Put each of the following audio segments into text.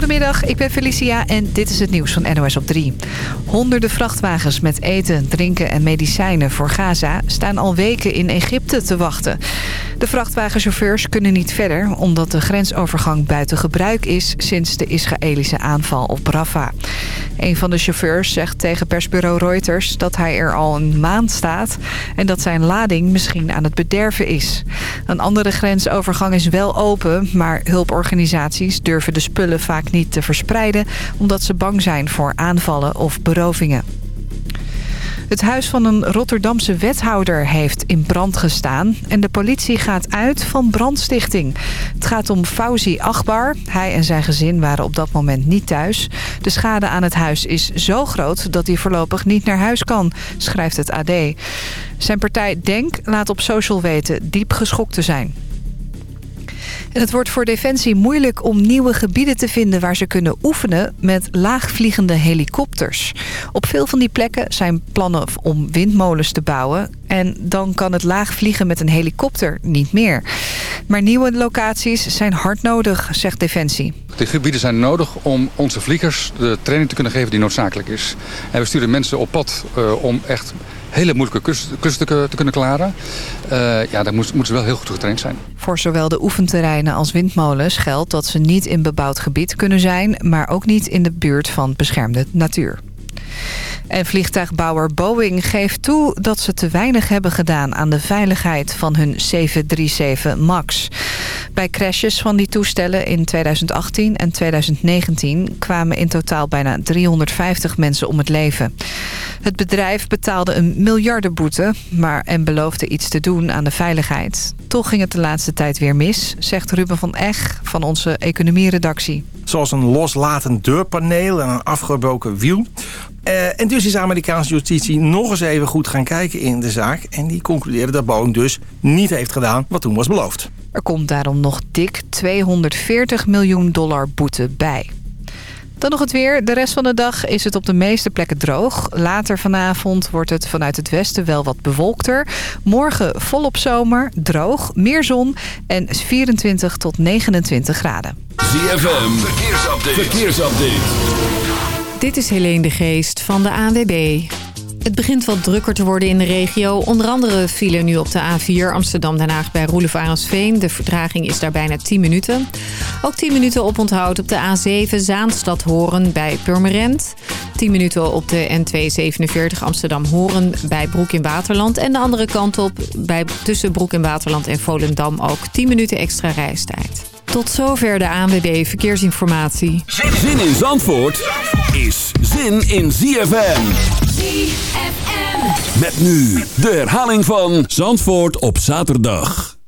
Goedemiddag, ik ben Felicia en dit is het nieuws van NOS op 3. Honderden vrachtwagens met eten, drinken en medicijnen voor Gaza... staan al weken in Egypte te wachten. De vrachtwagenchauffeurs kunnen niet verder... omdat de grensovergang buiten gebruik is... sinds de Israëlische aanval op Rafah. Een van de chauffeurs zegt tegen persbureau Reuters... dat hij er al een maand staat... en dat zijn lading misschien aan het bederven is. Een andere grensovergang is wel open... maar hulporganisaties durven de spullen vaak niet te verspreiden... omdat ze bang zijn voor aanvallen of berovingen. Het huis van een Rotterdamse wethouder heeft in brand gestaan... en de politie gaat uit van brandstichting. Het gaat om Fauzi Akbar. Hij en zijn gezin waren op dat moment niet thuis. De schade aan het huis is zo groot dat hij voorlopig niet naar huis kan, schrijft het AD. Zijn partij Denk laat op social weten diep geschokt te zijn. Het wordt voor Defensie moeilijk om nieuwe gebieden te vinden... waar ze kunnen oefenen met laagvliegende helikopters. Op veel van die plekken zijn plannen om windmolens te bouwen... en dan kan het laag vliegen met een helikopter niet meer. Maar nieuwe locaties zijn hard nodig, zegt Defensie. De gebieden zijn nodig om onze vliegers de training te kunnen geven die noodzakelijk is. En we sturen mensen op pad uh, om echt hele moeilijke klussen te, kunnen klaren. Uh, ja, dan moeten ze wel heel goed getraind zijn. Voor zowel de oefenterreinen als windmolens geldt dat ze niet in bebouwd gebied kunnen zijn... maar ook niet in de buurt van beschermde natuur. En vliegtuigbouwer Boeing geeft toe dat ze te weinig hebben gedaan aan de veiligheid van hun 737 MAX. Bij crashes van die toestellen in 2018 en 2019 kwamen in totaal bijna 350 mensen om het leven. Het bedrijf betaalde een miljardenboete maar, en beloofde iets te doen aan de veiligheid. Toch ging het de laatste tijd weer mis, zegt Ruben van Eg van onze economieredactie. Zoals een loslatend deurpaneel en een afgebroken wiel. Uh, en dus is de Amerikaanse justitie nog eens even goed gaan kijken in de zaak. En die concludeerde dat Boeing dus niet heeft gedaan wat toen was beloofd. Er komt daarom nog dik 240 miljoen dollar boete bij. Dan nog het weer. De rest van de dag is het op de meeste plekken droog. Later vanavond wordt het vanuit het westen wel wat bewolkter. Morgen volop zomer, droog, meer zon en 24 tot 29 graden. ZFM, verkeersupdate. verkeersupdate. Dit is Helene de Geest van de ANWB. Het begint wat drukker te worden in de regio. Onder andere vielen nu op de A4 Amsterdam-Den Haag bij Roelevarensveen. De verdraging is daar bijna 10 minuten. Ook 10 minuten op onthoud op de A7 Zaanstad-Horen bij Purmerend. 10 minuten op de N247 Amsterdam-Horen bij Broek in Waterland. En de andere kant op bij, tussen Broek in Waterland en Volendam ook 10 minuten extra reistijd. Tot zover de ANWB Verkeersinformatie. Zin in Zandvoort is zin in ZFM. ZFM. Met nu de herhaling van Zandvoort op zaterdag.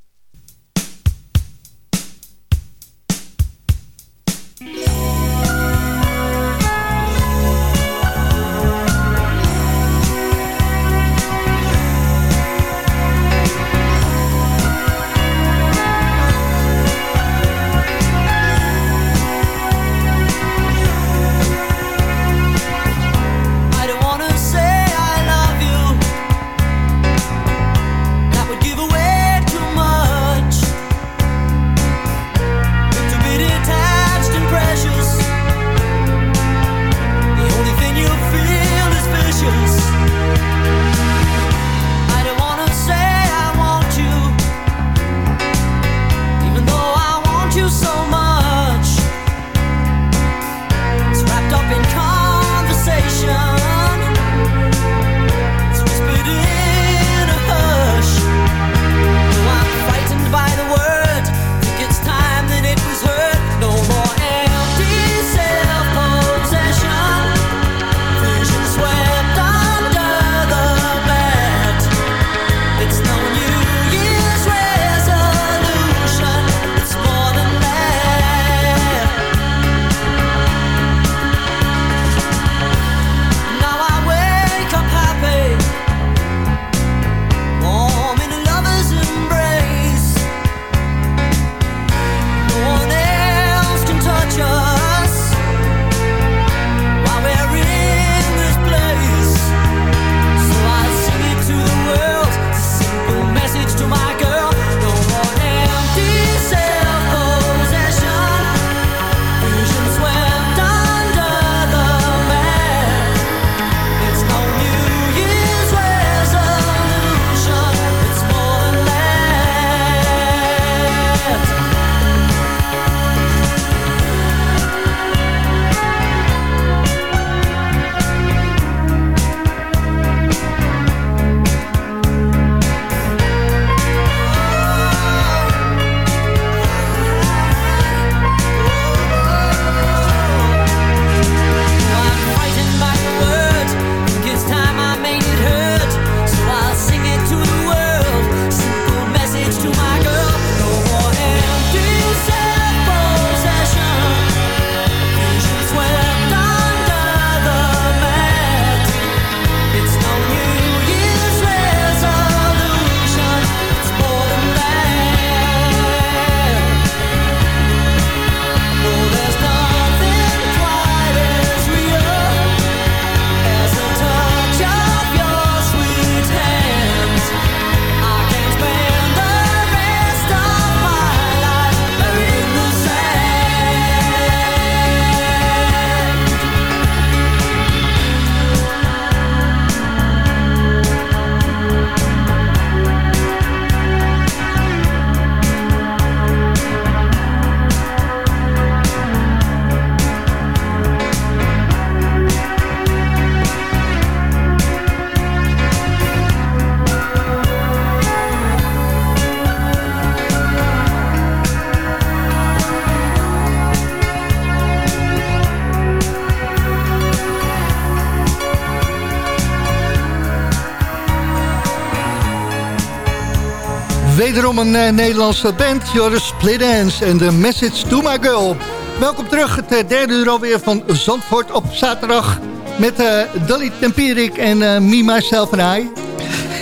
Wederom een uh, Nederlandse band, Joris Split Dance en The Message to My Girl. Welkom terug, het uh, derde uur alweer van Zandvoort op zaterdag... met uh, Dolly Tempierik en Me, Myself en I.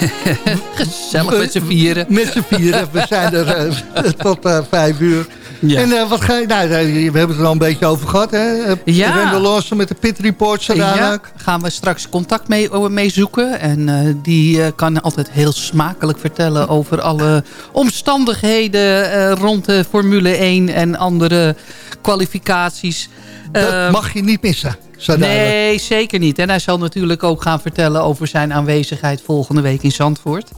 Gezellig met z'n vieren. Met z'n vieren, we zijn er tot vijf uur. Ja. En uh, wat ga je, nou, we hebben het er al een beetje over gehad, hè? Ja. Randall Lawson met de Pit Reports Ja, gaan we straks contact mee, mee zoeken. En uh, die uh, kan altijd heel smakelijk vertellen over alle omstandigheden rond de Formule 1 en andere kwalificaties. Dat mag je niet missen. Nee, zeker niet. En hij zal natuurlijk ook gaan vertellen over zijn aanwezigheid volgende week in Zandvoort.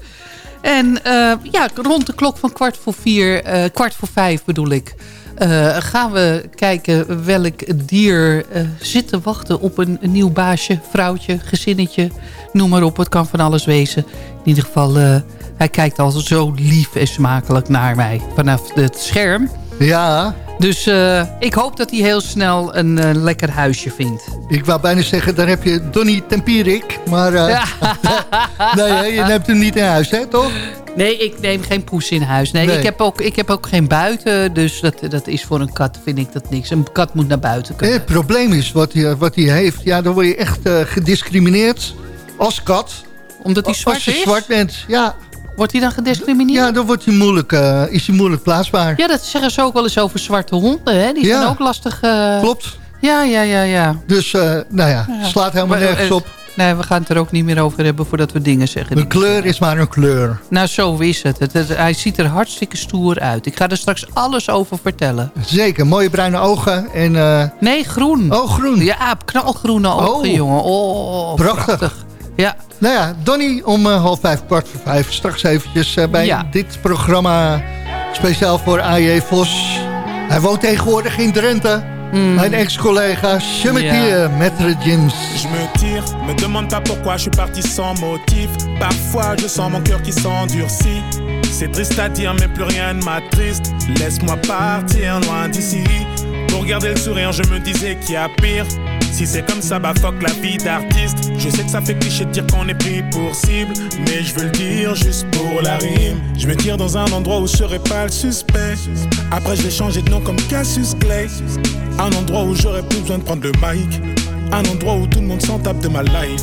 En uh, ja, rond de klok van kwart voor vier, uh, kwart voor vijf bedoel ik... Uh, gaan we kijken welk dier zit te wachten op een, nieuw baasje, vrouwtje, gezinnetje. Noem maar op, het kan van alles wezen. In ieder geval, hij kijkt altijd zo lief en smakelijk naar mij vanaf het scherm. Ja. Dus uh, ik hoop dat hij heel snel een uh, lekker huisje vindt. Ik wou bijna zeggen, daar heb je Donny Tempierik. Maar uh, ja. nee, je hebt hem niet in huis, hè, toch? Nee, ik neem geen poes in huis. Nee, nee, Ik, heb ook, ik heb ook geen buiten. Dus dat, dat is voor een kat, vind ik dat niks. Een kat moet naar buiten kunnen. het probleem is, wat hij, wat hij heeft... Ja, dan word je echt gediscrimineerd als kat. Omdat hij zwart is? Als je zwart bent, ja. Wordt hij dan gediscrimineerd? Ja, dan wordt hij moeilijk, uh, is hij moeilijk plaatsbaar. Ja, dat zeggen ze ook wel eens over zwarte honden. Hè? Die zijn ook lastig... Uh... Klopt. Ja, ja, ja, ja. Dus, uh, nou ja, ja, slaat helemaal nergens op. Nee, we gaan het er ook niet meer over hebben voordat we dingen zeggen. Een kleur is maar een kleur. Nou, zo is het. Het, Hij ziet er hartstikke stoer uit. Ik ga er straks alles over vertellen. Zeker, mooie bruine ogen. En, Nee, groen. Oh, groen. Ja, knalgroene ogen, oh. jongen. Oh, prachtig. prachtig. Ja. Nou ja, Donny om uh, half vijf, kwart voor vijf. Straks eventjes uh, bij ja. dit programma speciaal voor AJ Vos. Hij woont tegenwoordig in Drenthe. Mm. Mijn ex-collega Chemetier, yeah. maître James. Je me tire, me demande pas pourquoi je suis parti sans motif. Parfois je sens mon cœur qui s'endurcit. C'est triste à dire mais plus rien ne m'attriste. Laisse-moi partir loin d'ici. Pour garder le sourire je me disais qu'il y a pire. Si c'est comme ça, bah fuck la vie d'artiste. Je sais que ça fait cliché de dire qu'on est pris pour cible, mais je veux le dire juste pour la rime. Je me tire dans un endroit où je serai pas le suspect. Après, je vais changer de nom comme Cassius Clay. Un endroit où j'aurais plus besoin de prendre le mic. Un endroit où tout le monde s'en tape de ma life.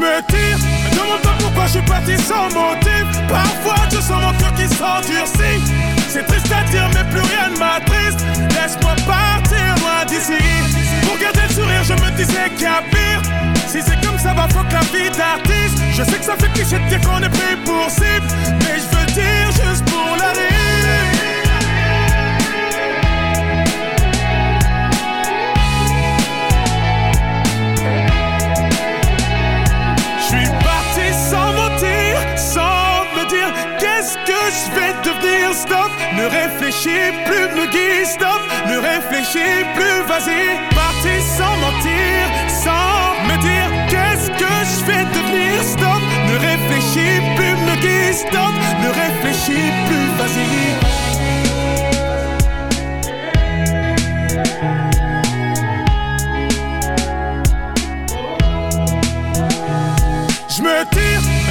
Me tire, me demande pas pourquoi je suis parti sans motif. Parfois je sens mon cœur qui s'endurcit. C'est triste à dire, mais plus rien ne m'attriste. Laisse-moi partir loin d'ici. Pour garder le sourire, je me disais qu'il y a pire. Si c'est comme ça, va fuck la vie d'artiste. Je sais que ça fait cliché de dire qu'on est pris pour cible. Mais je veux dire juste pour la stop, ne réfléchis plus, me guide, stop, ne réfléchis plus, vas-y, parti sans mentir, sans me dire qu'est-ce que je vais devenir, stop, ne réfléchis plus, me guide, stop, ne réfléchis plus, vas-y. Je me tire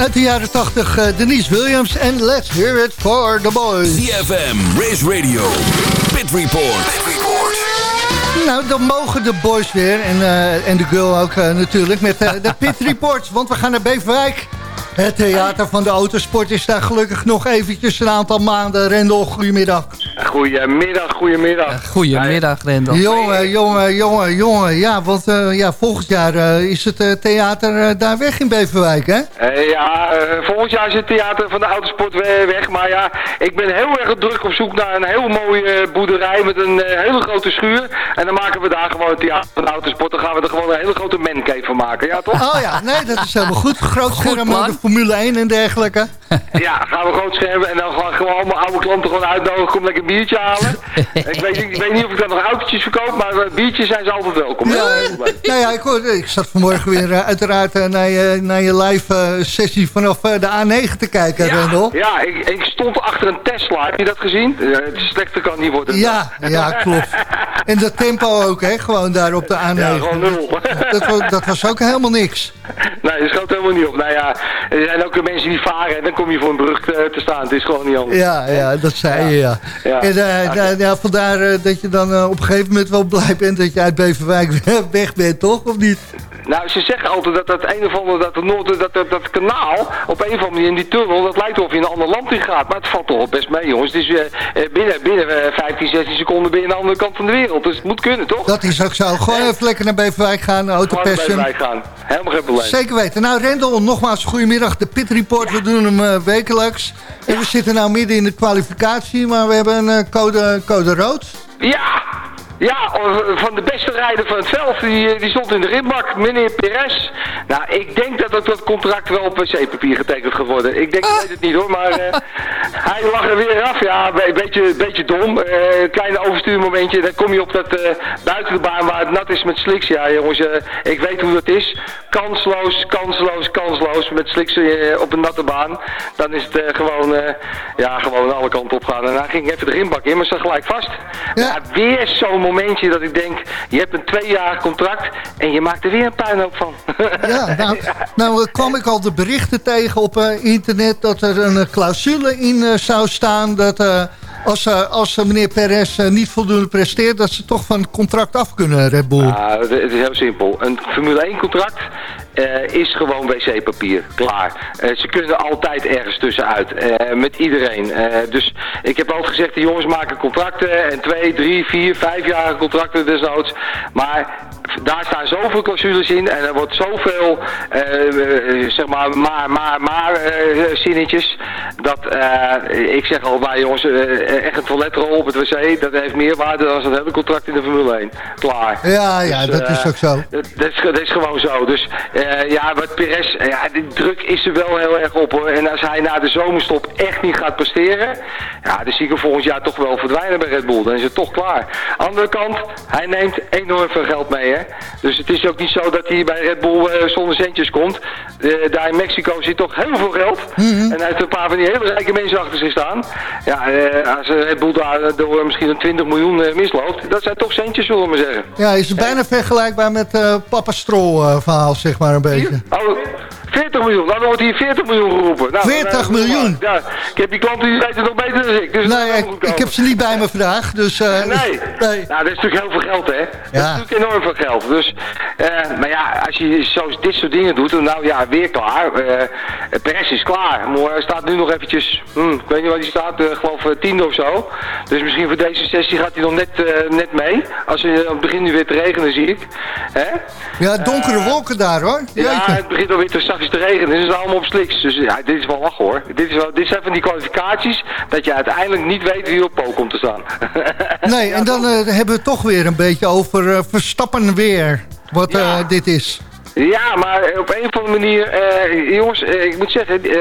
Uit de jaren 80, uh, Denise Williams en Let's Hear It For The Boys. CFM, Race Radio, Pit Report. Pit Report. Nou, dan mogen de boys weer en, uh, en de girl ook uh, natuurlijk met de Pit Report. Want we gaan naar Beverwijk. Het theater van de autosport is daar gelukkig nog eventjes een aantal maanden. Rendel, goedemiddag. Goedemiddag, goedemiddag. Goedemiddag, Rendel. Jongen, jongen, jongen, jongen. Ja, want uh, ja, volgend jaar uh, is het uh, theater daar weg in Beverwijk, hè? ja, volgend jaar is het theater van de autosport weg. Maar ja, ik ben heel erg druk op zoek naar een heel mooie boerderij met een hele grote schuur. En dan maken we daar gewoon het theater van de autosport. Dan gaan we er gewoon een hele grote mancave van maken, ja toch? Oh ja, nee, dat is helemaal goed. Groot scherm, de Formule 1 en dergelijke. ja, gaan we groot schermen en dan gaan we gewoon allemaal oude klanten gewoon uitnodigen om lekker biertje halen. ik, weet, ik weet niet of ik dan nog autootjes verkoop, maar biertjes zijn ze altijd welkom. Ja, nou ja, ik, ik zat vanmorgen weer uh, uiteraard uh, naar, je, naar je live sessie vanaf de A9 te kijken, ja, Rendel. Ja, ik, ik, stond achter een Tesla. Heb je dat gezien? het slechter kan niet worden. Ja, ja, klopt. En dat tempo ook, hè? Gewoon daar op de A9. Ja, gewoon nul. dat, was, dat was ook helemaal niks. Nee, dat schoot helemaal niet op. Nou ja, er zijn ook mensen die varen en dan kom je voor een brug te, te staan. Het is gewoon niet anders. Ja, ja dat zei je, ja. ja. En uh, ja, ja, vandaar uh, dat je dan uh, op een gegeven moment wel blij bent dat je uit Beverwijk weg bent, toch? Of niet? Nou, ze zeggen altijd dat dat een of andere, dat, dat, dat, dat kanaal, op een of andere manier in die tunnel, dat lijkt of je in een ander land in gaat. Maar het valt toch best mee, jongens. Het is uh, binnen, binnen 15, 16 seconden ben je aan de andere kant van de wereld. Dus het moet kunnen, toch? Dat is ook zo. Gewoon even lekker naar Beverwijk gaan, autopassion. naar Beverwijk gaan. Helemaal geen probleem. Zeker weten. Nou, Rendel, nogmaals goedemiddag. De Pit Report, we doen hem uh, wekelijks. En we zitten nou midden in de kwalificatie, maar we hebben een code, code rood. Ja! Ja, van de beste rijder van het veld, die, die stond in de ritbak, meneer Perez. Nou, ik denk dat ook dat contract wel op wc-papier getekend gaat worden. Ik denk, ik weet het niet hoor, maar uh, hij lag er weer af. Ja, een beetje, beetje dom. Uh, kleine overstuurmomentje, dan kom je op dat uh, buiten de baan waar het nat is met sliks. Ja jongens, ik weet hoe dat is. Kansloos, kansloos, kansloos met sliks op een natte baan. Dan is het gewoon, ja, gewoon alle kanten op gaan. En dan ging even de ritbak in, maar zat gelijk vast. Ja. ja weer zo'n momentje dat ik denk, je hebt een tweejarig contract en je maakt er weer een puinhoop van. Ja, nou, nou kwam ik al de berichten tegen op uh, internet dat er een clausule in uh, zou staan dat als, als meneer Perez niet voldoende presteert, dat ze toch van het contract af kunnen, Red Bull. Het is heel simpel. Een Formule 1 contract is gewoon wc-papier. Klaar. Ze kunnen altijd ergens tussenuit. Uh, met iedereen. dus ik heb altijd gezegd, de jongens maken contracten. En twee, drie, vier, vijfjarige contracten desnoods. Maar daar staan zoveel clausules in. En er wordt zoveel, zeg maar, maar, maar, maar zinnetjes. Dat ik zeg al, nou jongens, echt een toiletrol op het wc. Dat heeft meer waarde dan een hele contract in de Formule 1. Klaar. Ja, ja, dus, dat is ook zo. Dat, dat, is, dat is gewoon zo. Dus uh, ja, wat Perez, ja, de druk is er wel heel erg op hoor. En als hij na de zomerstop echt niet gaat presteren, ja, dan zie ik hem volgend jaar toch wel verdwijnen bij Red Bull. Dan is het toch klaar. Andere kant, hij neemt enorm veel geld mee hè. Dus het is ook niet zo dat hij bij Red Bull uh, zonder centjes komt. Uh, daar in Mexico zit toch heel veel geld. Mm -hmm. En hij heeft een paar van die hele rijke mensen achter zich staan. Ja, als Red Bull daar door misschien een 20 miljoen misloopt, dat zijn toch centjes zullen we maar zeggen. Ja, is het bijna vergelijkbaar met Papa Stroll verhaal zeg maar een beetje. Oh, 40 miljoen. Nou, dan wordt hier 40 miljoen geroepen. Nou, 40 dan, miljoen? Ja, ik heb die klanten die weten nog beter dan ik. Dus nee, ik, ik, heb ze niet bij me vandaag. Dus, uh, nee. nee. Nou, dat is natuurlijk heel veel geld, hè. Dat ja. is natuurlijk enorm veel geld. Dus, uh, maar ja, als je zo dit soort dingen doet, dan nou ja, weer klaar. Uh, Perez is klaar. Maar hij staat nu nog eventjes, hm, ik weet niet waar hij staat, geloof tiende of zo. Dus misschien voor deze sessie gaat hij nog net, net mee. Als je, het begint nu weer te regenen, zie ik. Hè? Ja, donkere wolken daar, hoor. Ja, het begint alweer te zachtjes te regenen. Is allemaal op sliks. Dus ja, dit is wel lachen hoor. Dit, is wel, dit zijn van die kwalificaties dat je uiteindelijk niet weet wie op po komt te staan. nee, en dan uh, hebben we het toch weer een beetje over uh, Verstappen weer. Wat ja. uh, dit is. Ja, maar op een of andere manier, uh, jongens, uh, ik moet zeggen, uh,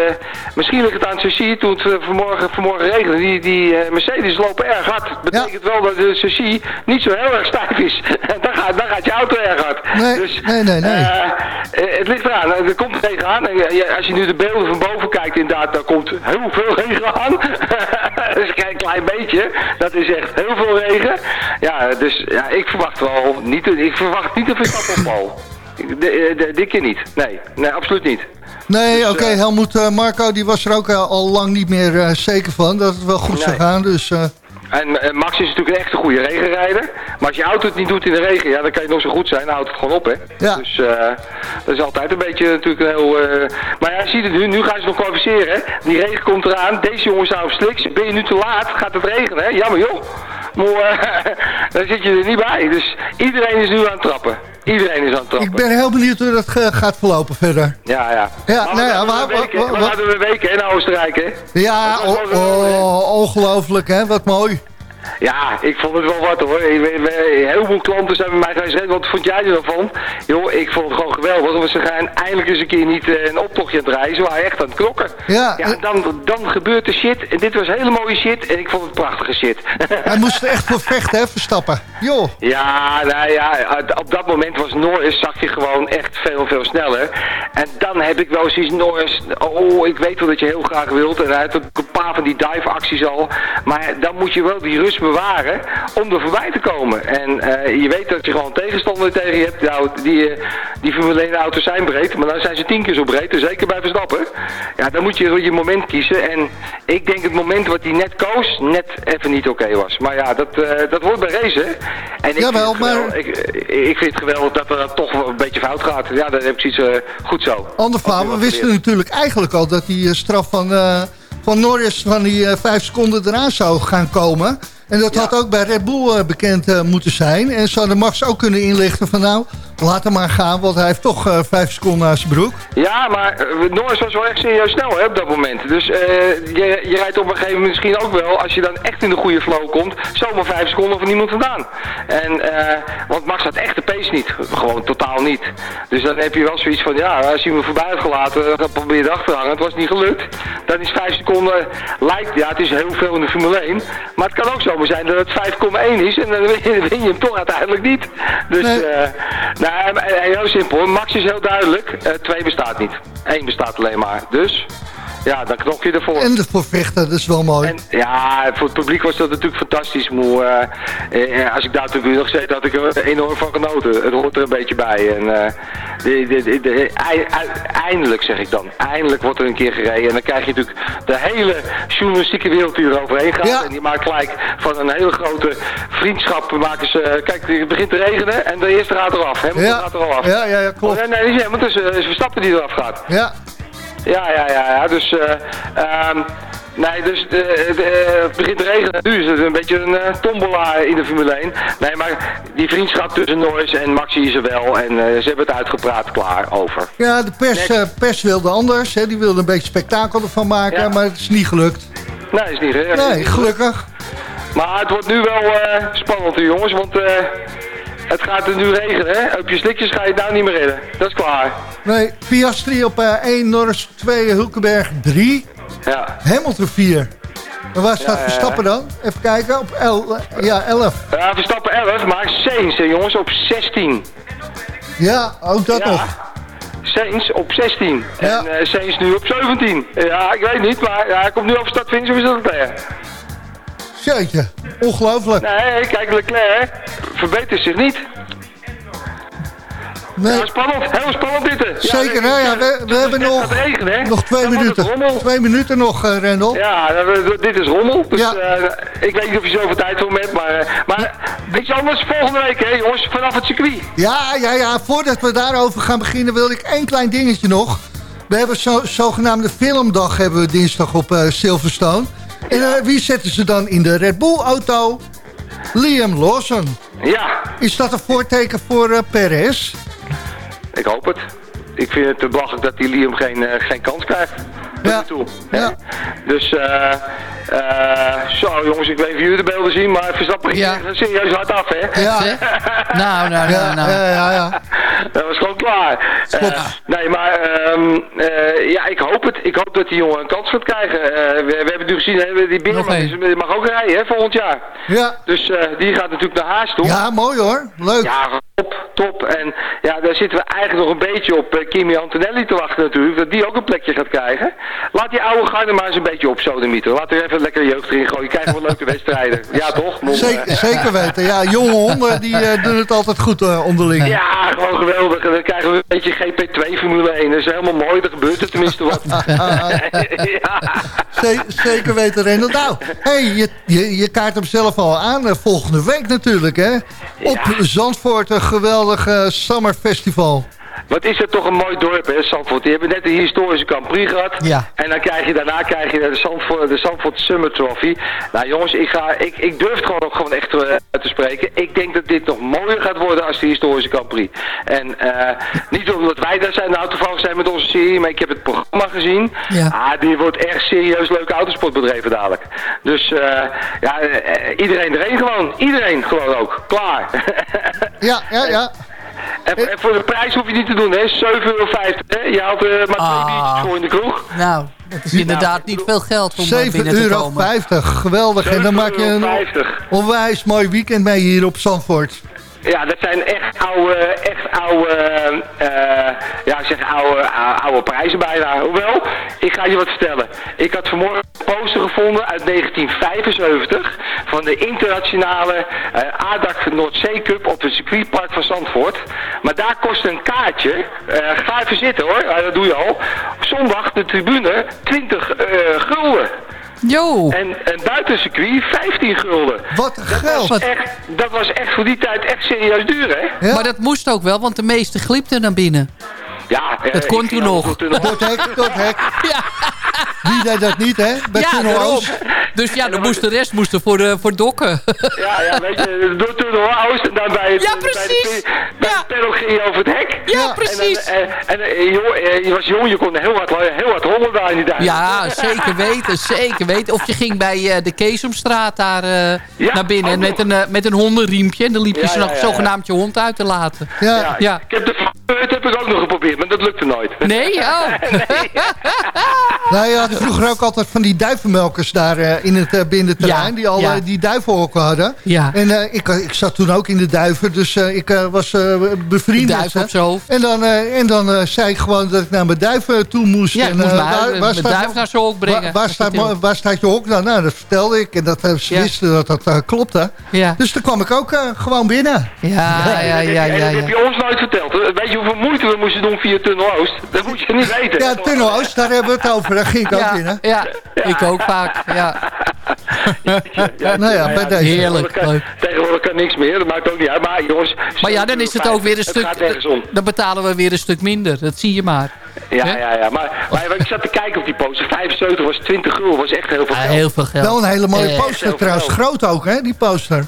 misschien ligt het aan chassis toen het vanmorgen, vanmorgen regende. Die, die Mercedes lopen erg hard. Dat betekent ja. wel dat de chassis niet zo heel erg stijf is. dan, gaat, dan gaat je auto erg hard. Nee, dus, nee, nee. nee. het ligt eraan, er komt regen aan. als je nu de beelden van boven kijkt, inderdaad, daar komt heel veel regen aan. dat is een klein beetje. Dat is echt heel veel regen. Ja, dus ja, ik verwacht wel niet, ik verwacht niet een opbouw. De, de, dit keer niet. Nee, nee, absoluut niet. Nee, Dus, oké, eh, Helmoet eh, Marco die was er ook eh, al lang niet meer eh, zeker van dat het wel goed zou gaan. Dus eh, En eh, Max is natuurlijk een echt een goede regenrijder. Maar als je auto het niet doet in de regen, ja, dan kan je nog zo goed zijn. Dan houdt het gewoon op, hè. Ja. Dus eh, dat is altijd een beetje natuurlijk een heel... eh, Maar ja, ziet het nu. Nu gaan ze nog kwalificeren, hè. Die regen komt eraan. Deze jongens staan op sliks. Ben je nu te laat, gaat het regenen, hè. Jammer, joh. Maar eh, daar zit je er niet bij. Dus iedereen is nu aan het trappen. Iedereen is aan het trappen. ik ben heel benieuwd hoe dat gaat verlopen verder. Ja, ja. Ja, Maar nou ja, we hadden we weken, we we in Oostenrijk, hè. Ja, oh, oh, ongelooflijk hè, wat mooi. Ja, ik vond het wel wat hoor. Heel veel klanten zijn bij mij. Red, Wat vond jij er dan van? Joh, ik vond het gewoon geweldig. Want ze gaan eindelijk eens een keer niet eh, een optochtje aan het rijden. Ze waren echt aan het klokken. Ja, Ja, eh, dan, dan gebeurt er shit. En dit was hele mooie shit. En ik vond het prachtige shit. hij moest er echt voor vechten hè, Verstappen. Joh, Ja, nou ja, op dat moment was Norris, zag je gewoon echt veel, veel sneller. En dan heb ik wel zoiets, Norris, oh, ik weet wel dat je heel graag wilt. En hij ook een paar van die dive-acties al. Maar dan moet je wel die rust bewaren om er voorbij te komen. En eh, je weet dat je gewoon tegenstander tegen je hebt. Nou, die, eh, die Formule 1 auto's zijn breed, maar dan zijn ze tien keer zo breed. En zeker bij Verstappen. Ja, dan moet je je moment kiezen. En ik denk het moment wat hij net koos, net even niet oké was. Maar ja, dat, eh, dat hoort bij racen. En ik Jawel, vind maar- ik, ik vind het geweldig dat er toch een beetje fout gaat. Ja, dan heb ik zoiets goed zo. ander verhaal. We wisten geleerd. natuurlijk eigenlijk al dat die straf van, van Norris van die vijf seconden eraan zou gaan komen. En dat Ja. had ook bij Red Bull eh, bekend eh, moeten zijn. En zou de Max ook kunnen inlichten van nou, laat hem maar gaan. Want hij heeft toch eh, vijf seconden aan zijn broek. Ja, maar eh, Norris was wel echt serieus snel hè, op dat moment. Dus eh, je, je rijdt op een gegeven moment misschien ook wel, als je dan echt in de goede flow komt, zomaar vijf seconden van niemand vandaan. En, want Max had echt de pace niet. Gewoon totaal niet. Dus dan heb je wel zoiets van, ja, als je me voorbij had gelaten, dan probeer je erachter te hangen. Het was niet gelukt. Dan is vijf seconden, lijkt, ja, het is heel veel in de Formule 1. Maar het kan ook zomaar zijn dat het 5,1 is en dan win je, win je hem toch uiteindelijk niet. Dus, Nee. nou, en heel simpel. Max is heel duidelijk. Eh, twee bestaat niet. Eén bestaat alleen maar. Dus, ja, dan knok je ervoor. En ervoor vechten, dat is wel mooi. En ja, voor het publiek was dat natuurlijk fantastisch. Moe, eh, eh, als ik daar natuurlijk nog zit, had ik er enorm van genoten. Het hoort er een beetje bij. En eh, de, de, de, de- ei- ei- eindelijk zeg ik dan, eindelijk wordt er een keer gereden. En dan krijg je natuurlijk de hele journalistieke wereld die er overheen gaat. Ja. En die maakt gelijk van een hele grote vriendschap. Maken ze, kijk, het begint te regenen en de eerste gaat eraf. Hamilton Ja, gaat er al af. ja, ja, ja, klopt. Nee, nee, Hamilton, het is, eh, is Verstappen die eraf gaat. Ja, Ja, ja, ja, ja. Dus, eh ehm, nee, dus eh, de- eh, het begint te regenen. Nu is het een beetje een tombola in de Formule 1. Nee, maar die vriendschap tussen Norris en Maxi is er wel. En ze hebben het uitgepraat klaar over. ja de pers, pers wilde anders. Hè. Die wilde een beetje spektakel ervan maken. Ja. Maar het is niet gelukt. Nee, is niet hè? Nee, gelukkig. Maar het wordt nu wel spannend, jongens. Want het gaat er nu regenen, hè? Op je slikjes ga je nou niet meer redden. Dat is klaar. Nee, Piastri op eh 1, Norris 2, Hulkenberg 3, Ja. Hamilton 4. En waar staat ja. Verstappen dan? Even kijken, op el, eh, ja, 11. Ja, Verstappen 11, maar Sainz, hè, jongens, op 16. Ja, ook dat Ja. nog. Sainz op 16. Ja. En eh Sainz nu op 17. Ja, ik weet niet, maar ja, hij komt nu over stadfinish of is dat player? Jeetje, ongelooflijk. Nee, kijk, Leclerc verbetert zich niet. Nee, Ja, spannend, heel spannend dit. zeker. Nou ja, we, we hebben nog, nog twee minuten. Twee minuten nog, Rendel. Ja, dit is rommel. Dus Ja. eh, ik weet niet of je zoveel tijd voor hebt, maar, eh, maar iets anders volgende week, hè jongens, vanaf het circuit. Ja, ja, ja. Voordat we daarover gaan beginnen wil ik één klein dingetje nog. We hebben zo, zogenaamde filmdag hebben we dinsdag op Silverstone. En eh, wie zetten ze dan in de Red Bull auto? Liam Lawson. Ja, Is dat een voorteken voor eh, Perez? ik hoop het. Ik vind het te belachelijk dat die Liam geen, eh, geen kans krijgt. Ja. toe. Ja. Dus, eh zo jongens, ik weet niet of jullie de beelden zien, maar Verstappen ging Ja. serieus hard af, hè? Ja, Hè? Nou, nou, nou, nou. ja, ja, ja. Dat was gewoon klaar. Eh, nee, maar ehm, eh, ja, ik hoop het. Ik hoop dat die jongen een kans gaat krijgen. Eh, we, we hebben het nu gezien, hè, die Beerman die mag ook rijden hè, volgend jaar. Ja, Dus eh, die gaat natuurlijk naar Haas toe. ja mooi hoor. Leuk. Ja, top, top. En ja, daar zitten we eigenlijk nog een beetje op Kimi Antonelli te wachten natuurlijk. Dat die ook een plekje gaat krijgen. Laat die oude garde maar eens een beetje op sodemieten. Laat er even even lekker jeugd erin gooien. Je krijgt wel leuke wedstrijden. Ja, toch? Mom, Zeker, eh, zeker weten. Ja, jonge honden die eh, doen het altijd goed eh, onderling. Ja, gewoon geweldig. En dan krijgen we een beetje GP2 Formule 1. Dat is helemaal mooi. Er gebeurt er tenminste wat. ja. Zeker weten, Rendel. Nou, hey, je, je, je kaart hem zelf al aan. eh, volgende week natuurlijk, hè? Op Zandvoort, een geweldig eh, Summer Festival. Wat is het toch een mooi dorp, hè, Zandvoort. Die hebben net een historische Grand Prix gehad. Ja. En dan krijg je, daarna krijg je de Zandvoort, de Zandvoort Summer Trophy. Nou jongens, ik, ga, ik, ik durf het gewoon ook gewoon echt eh, uit te spreken. Ik denk dat dit nog mooier gaat worden als de historische Grand Prix. En eh, niet omdat wij daar zijn, nou toevallig zijn met onze serie, maar ik heb het programma gezien. Ja. Ah, die wordt echt serieus leuke autosportbedrijven dadelijk. Dus eh, ja, iedereen erheen gewoon. Iedereen gewoon ook. Klaar. Ja, ja, ja. En, en voor de prijs hoef je niet te doen, hè? 7,50 euro. Hè? Je haalt er maar twee Ah. biertjes voor in de kroeg. Nou, dat is inderdaad niet veel geld om eh, 7,50 binnen te euro. komen. Geweldig. En dan maak je een 7,50 onwijs mooi weekend mee hier op Zandvoort. Ja, dat zijn echt oude, echt oude, eh, ja, zeg oude, ou- oude prijzen bijna. Hoewel, ik ga je wat vertellen. Ik had vanmorgen een poster gevonden uit 1975 van de internationale eh ADAC Noordzee Cup op het circuitpark van Zandvoort. Maar daar kost een kaartje, eh, ga even zitten hoor, dat doe je al. Zondag de tribune 20 eh, gulden. Jo, En een buitencircuit 15 gulden. Wat een geld. Echt, dat was echt voor die tijd echt serieus duur, hè? Ja. maar dat moest ook wel, want de meeste glipten naar binnen. Ja, eh, Dat kon ik toen nog. het hek, door het hek. Ja, Wie deed dat niet, hè? Bij ja. Dus ja, dan moest de rest moest er voor, de, voor dokken. Ja, ja, weet je, door Tunnel Oost en dan bij het, Ja, bij precies. de, bij Ja. de ging je over het hek. Ja, Ja. precies. En, eh, en eh, joh, eh, je was jong, je kon heel hard, heel hard rollen daar in die. Ja, zeker weten, zeker weten. Of je ging bij eh, de Keesomstraat daar eh, Ja, naar binnen ook met een, eh, met een hondenriempje. En dan liep je Ja, zo ja, nog ja, zogenaamd je hond uit te laten. Ja. Ja, Ja. Ik heb de het heb ik ook nog geprobeerd, maar dat lukte nooit. Nee? Oh. Nou, je had vroeger ook altijd van die duivenmelkers daar eh, in het uh, binnenterrein. Ja, die al ja. eh, die duivenhokken hadden. Ja. En eh, ik, ik zat toen ook in de duiven. Dus eh, ik eh, was eh bevriend duif ze. op zijn hoofd. En dan, eh, en dan eh, zei ik gewoon dat ik naar mijn duiven toe moest. Ja, ik en, moest eh, mijn, waar- waar mijn staat- duif naar zijn hok brengen. Waar, staat, waar je hok dan? Nou, dat vertelde ik. En dat eh, ze Ja. wisten dat dat eh, klopte. Ja. Dus toen kwam ik ook eh, gewoon binnen. Ja, ja, ja, ja, En ja. dat heb je ons nooit verteld. Weet je hoeveel moeite we moesten doen via Tunnel Oost? Dat moet je niet weten. Ja, Tunnel Oost, daar hebben we het over. Ik ook Ja, ik ook vaak. Ja. Nou ja, bij deze. Heerlijk, Tegenwoordig kan, leuk. tegenwoordig kan niks meer, dat maakt ook niet uit. Maar jongens... Maar ja, dan is het ook weer een stuk... Dan betalen we weer een stuk minder. Dat zie je maar. Ja, ja, ja. Maar, maar ik zat te kijken op die poster. 75 was 20 gulden, was echt heel veel Ah, geld. heel veel geld. Wel een hele mooie Eh, poster trouwens. Groot ook, hè, die poster.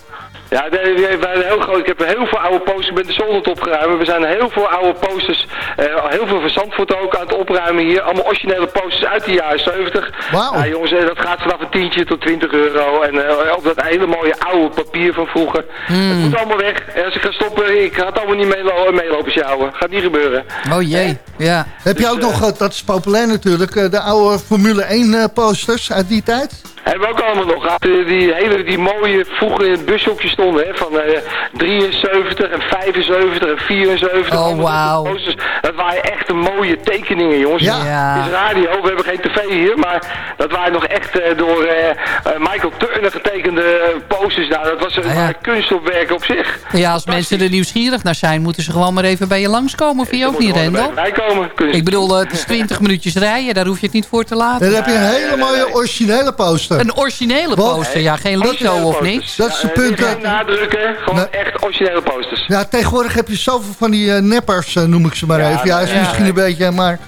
Ja, we heel groot. Ik heb heel veel oude posters. Ben de zolder opgeruimen. We zijn heel veel oude posters. eh, heel veel verzandvoort ook aan het opruimen hier. Allemaal originele posters uit de jaren 70. Wauw. Ja, jongens, eh, dat gaat vanaf een tientje tot 20 euro. En eh, op dat hele mooie oude papier van vroeger. Hmm. Het moet allemaal weg. En als ik ga stoppen, ik ga het allemaal niet meelo- meelopen sjouwen. Gaat niet gebeuren. Oh jee, ja. Heb je ook nog, dat is populair natuurlijk, de oude Formule 1 eh, posters uit die tijd? Hebben we ook allemaal nog gehad. Die, die hele, die mooie, vroeger in het bushokje stonden, hè, van eh 73 en 75 en 74. Oh, wauw. posters. Dat waren echt de mooie tekeningen, jongens. Ja. Ja. Het is radio, we hebben geen tv hier, maar dat waren nog echt eh, door eh, eh, Michael Turner getekende eh, posters. Nou, dat was een Ah, ja. kunstopwerk op zich. Ja, als mensen er nieuwsgierig naar zijn, moeten ze gewoon maar even bij je langskomen. Vind je ook niet, Rendel? Ik bedoel, eh, het is 20 minuutjes rijden, daar hoef je het niet voor te En laten. dan heb je een hele mooie originele poster. Een originele poster, ja, geen lito of posters. niks. Dat is het eh, punt, nadrukken, gewoon echt originele posters. Ja, tegenwoordig heb je zoveel van die eh, neppers, eh, noem ik ze maar Ja, even. Ja, is ja. misschien een beetje, maar...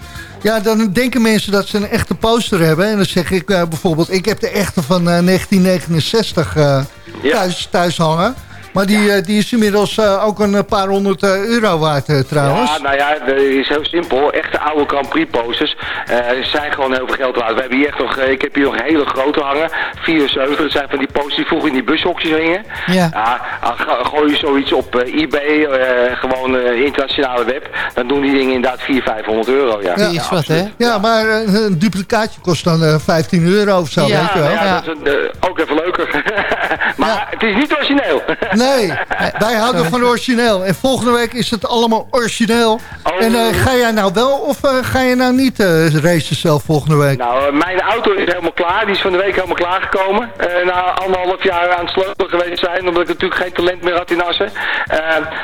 Ja, dan denken mensen dat ze een echte poster hebben. En dan zeg ik bijvoorbeeld, ik heb de echte van eh, 1969 eh, Ja. thuis, thuis hangen. Maar die, eh, die is inmiddels eh, ook een paar honderd eh, euro waard eh, trouwens. Ja, nou ja, dat is heel simpel. Echte oude Grand Prix posters eh, zijn gewoon heel veel geld waard. We hebben hier echt nog, eh, ik heb hier nog hele grote hangen. 74, dat zijn van die posters die vroeger in die bushokjes hingen. Ja. ah, ga- gooi je zoiets op eh, eBay, eh, gewoon eh, internationale web, dan doen die dingen inderdaad 400, 500 euro. Ja, Ja. Die is wat, hè? Ja, maar eh, een duplicaatje kost dan eh, 15 euro of zo, Ja, weet je wel. Nou ja, Ja. dat is een, eh, ook even leuker. maar Ja. het is niet origineel. Nee, wij houden van origineel. En volgende week is het allemaal origineel. Oh. En eh, ga jij nou wel of eh, ga je nou niet eh racen zelf volgende week? Nou, mijn auto is helemaal klaar. Die is van de week helemaal klaargekomen. Na anderhalf jaar aan het sleutelen geweest zijn, omdat ik natuurlijk geen talent meer had in Assen.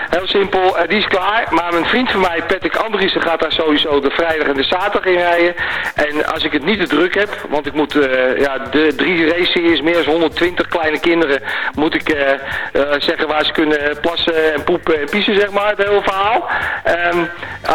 Heel simpel, die is klaar. Maar mijn vriend van mij, Patrick Andriessen, gaat daar sowieso de vrijdag en de zaterdag in rijden. En als ik het niet te druk heb, want ik moet ja, de drie race-series, meer dan 120 kleine kinderen, moet ik eh, zeggen waar ze kunnen plassen en poepen en piezen, zeg maar, het hele verhaal. Ehm,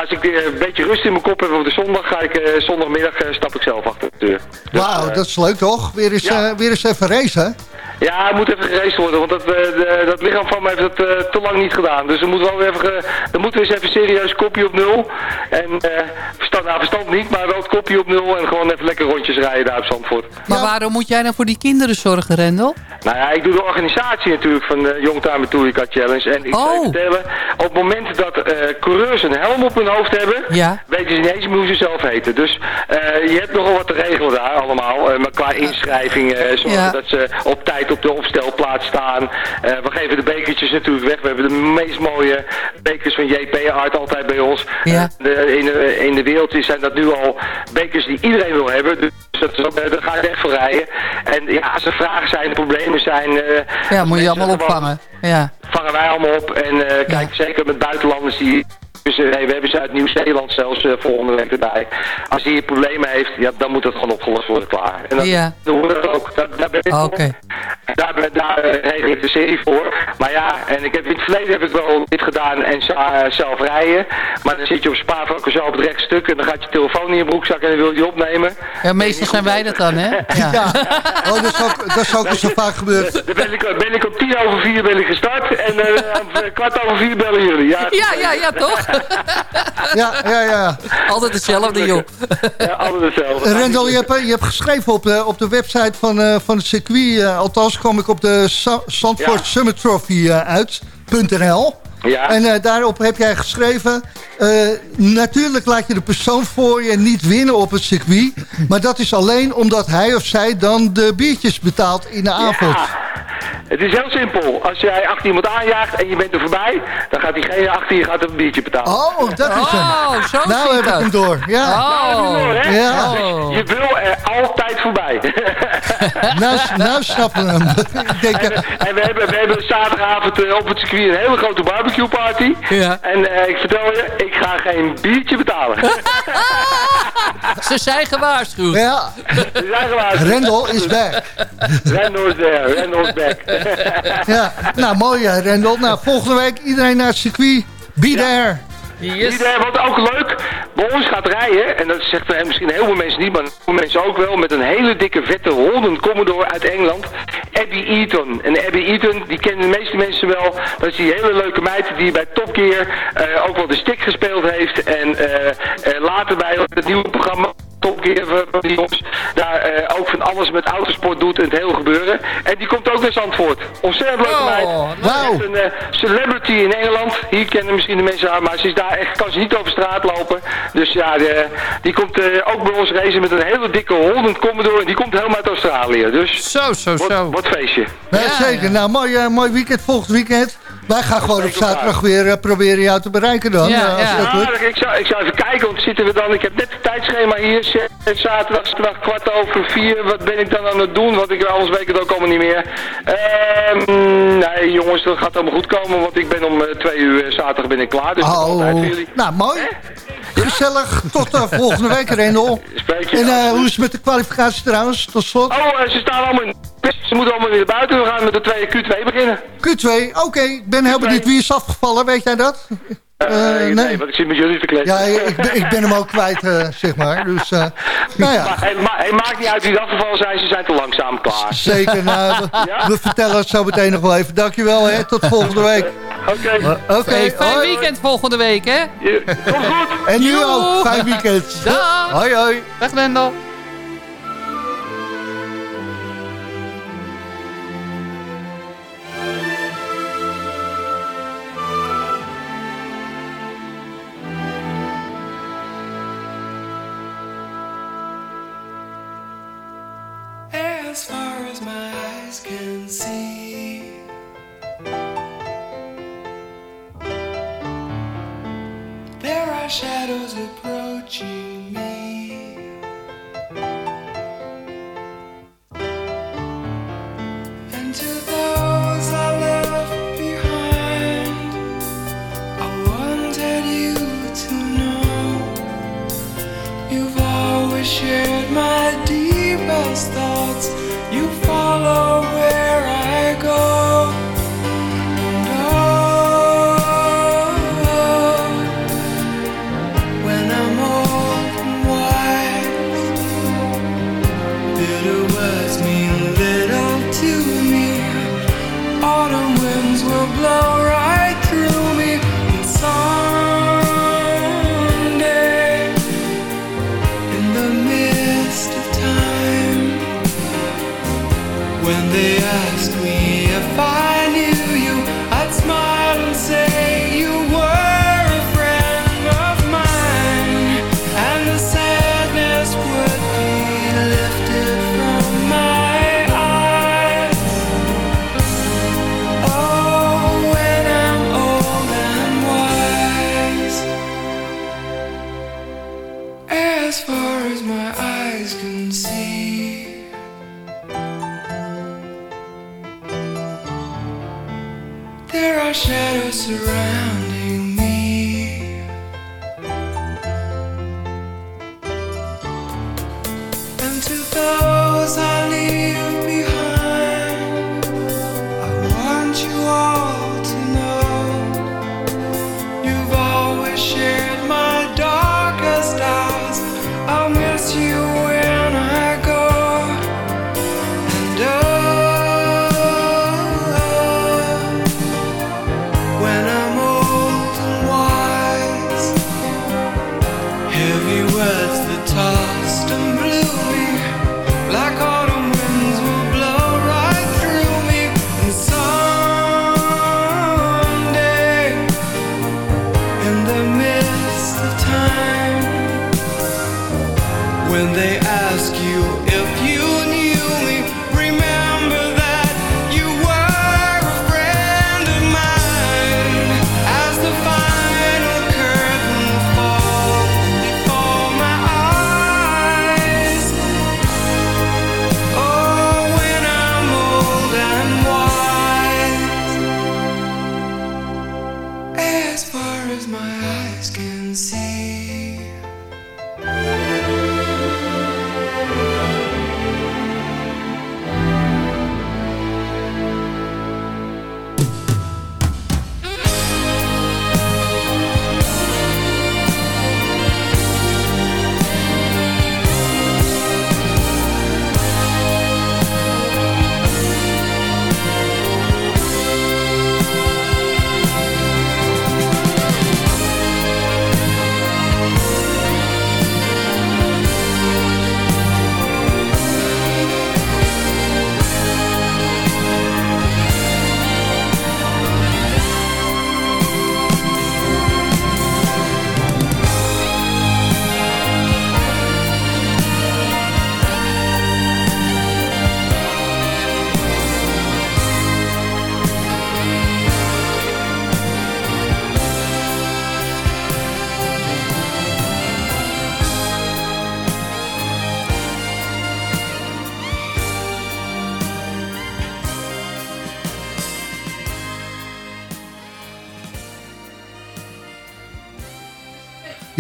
als ik eh, een beetje rust in mijn kop heb op de zondag, ga ik eh, zondagmiddag eh, stap ik zelf achter de deur. Dus, Wauw, eh, dat is leuk toch? Weer eens, ja. eh, weer eens even racen. Ja, het moet even geraced worden, want dat, eh, de- dat lichaam van me heeft het eh, te lang niet gedaan. Dus er moet wel weer even, ge- er moet weer eens even serieus kopje op nul. En eh, verstand, nou, verstand niet, maar wel het kopje op nul en gewoon even lekker rondjes rijden daar op Zandvoort. Maar waarom moet jij nou voor die kinderen zorgen, Rendel? Nou ja, ik doe de organisatie natuurlijk van de Youngtimer Tourica Challenge. En ik Oh. zou je vertellen, op het moment dat eh, coureurs een helm op hun hoofd hebben, Ja. weten ze niet eens meer hoe ze zelf heten. Dus eh, je hebt nogal wat te regelen daar allemaal. Eh, maar qua inschrijving, zorgen Ja. dat ze op tijd op de opstelplaats staan. Eh, we geven de bekertjes natuurlijk weg. We hebben de meest mooie bekers van JP Art altijd bij ons. Ja. Eh, de, in, de, in de wereld zijn dat nu al bekers die iedereen wil hebben. Dus dat eh, daar ga je echt voor rijden. En ja, als er vragen zijn, problemen zijn... eh, Ja, moet je allemaal opvangen. Ja. vangen wij allemaal op. En eh, kijk, zeker met buitenlanders die... Dus, eh, nee, we hebben ze uit Nieuw-Zeeland zelfs eh, volgende week erbij. Als hij hier problemen heeft, ja, dan moet dat gewoon opgelost worden, klaar. En dat Ja. doen we dat ook. Daar, daar ben ik. Daar, eh, regel ik de serie voor. Maar ja, en ik heb in het verleden heb ik wel dit gedaan en zelf rijden. Maar dan zit je op spaarvakken zo op het rechtstuk en dan gaat je telefoon in je broekzak en dan wil je die opnemen. Ja, meestal zijn wij dat dan, hè? Ja. Ja, oh, dat, is ook, dat is ook zo vaak gebeurd. Dan ben ik, ben ik om tien over vier ben ik gestart en om kwart over vier bellen jullie. Ja, Ja, ja, ja, toch? Ja, ja, ja. Altijd hetzelfde, joh. ja altijd hetzelfde. Rendel, je hebt, je hebt geschreven op de, op de website van, eh, van het circuit. eh, althans kwam ik op de Sa- Zandvoort Ja. Summit Trophy eh, uit.nl. Ja. En eh, daarop heb jij geschreven... eh, natuurlijk laat je de persoon voor je niet winnen op het circuit. Maar dat is alleen omdat hij of zij dan de biertjes betaalt in de avond. Ja. Het is heel simpel. Als jij achter iemand aanjaagt en je bent er voorbij, dan gaat diegene achter je gaat een biertje betalen. Oh, dat is hem. Oh, zo Nou heb ik hem door. Ja. Oh. Hoor, hè? Ja. Dus je wil er altijd voorbij. Nou, nou snappen we hem. ik denk, en we hebben, we hebben zaterdagavond eh, op het circuit een hele grote barbecue party. Ja. En eh, ik vertel je, ik ga geen biertje betalen. Ze zijn gewaarschuwd. ja, We zijn gewaarschuwd. Rendel is back. Rendel is there, Rendel is back. Ja, nou mooi hè, Rendel. Nou, volgende week iedereen naar het circuit. Be there. Iedereen, wat ook leuk, bij ons gaat rijden, en dat zegt misschien heel veel mensen niet, maar veel mensen ook wel, met een hele dikke vette Holden Commodore uit Engeland, Abby Eaton. En Abby Eaton, die kennen de meeste mensen wel, dat is die hele leuke meid die bij Top Gear eh, ook wel de stick gespeeld heeft. En eh, eh, later bij het nieuwe programma Top Gear van van die jongens, daar eh, ook van alles met autosport doet en het heel gebeuren. En die komt ook naar Zandvoort. Ontzettend leuke Oh, meid. Wauw. Echt een eh, celebrity in Engeland. Hier kennen misschien de mensen haar, maar ze is daar echt, kan ze niet over straat lopen. Dus ja, de, die komt eh, ook bij ons racen met een hele dikke Holland Commodore. En die komt helemaal uit Australië. Dus Zo, zo, wat, zo. wat feestje. Ja, Ja, zeker. ja. Nou, mooi, eh, mooi weekend volgend weekend. Wij gaan gewoon op zaterdag weer eh, proberen jou te bereiken dan. Ja, eh, als ja. dat Ja, lukt. ik zou, ik zou even kijken, want zitten we dan... Ik heb net het tijdschema hier. Zaterdag, zaterdag kwart over vier. Wat ben ik dan aan het doen? Want ik, anders weet ik het ook allemaal niet meer. Ehm, nee, jongens, dat gaat allemaal goed komen. Want ik ben om eh, twee uur eh, zaterdag ben ik klaar. Dus Oh, jullie. nou mooi. Gezellig. Tot eh, volgende week, Rendel. Spreek je En eh, hoe is het met de kwalificatie trouwens, tot slot? Oh, ze staan allemaal in... Ze moeten allemaal weer naar buiten. We gaan met de tweede Q2 beginnen. Q2, oké. Ik ben heel benieuwd wie is afgevallen, weet jij dat? Eh, Eh, nee. nee. want ik zit met jullie te kletsen. Ja, ik ben, ik ben hem ook kwijt, eh, zeg maar. Dus, eh, nou ja. Maar ma- maakt niet uit wie er afgevallen zijn. Ze zijn te langzaam klaar. Zeker, nou, we, Ja? we vertellen het zo meteen nog wel even. Dankjewel, hè. Tot volgende week. Oké. Oké, Hey, fijn hoi. weekend volgende week, hè? Komt goed. En nu ook. Fijn weekend. Dag. Hoi, hoi. Dag, Rendel. sea. There are shadows approaching me. And to those I left behind, I wanted you to know you've always shared my deepest thoughts. You follow. When they far as my eyes can see.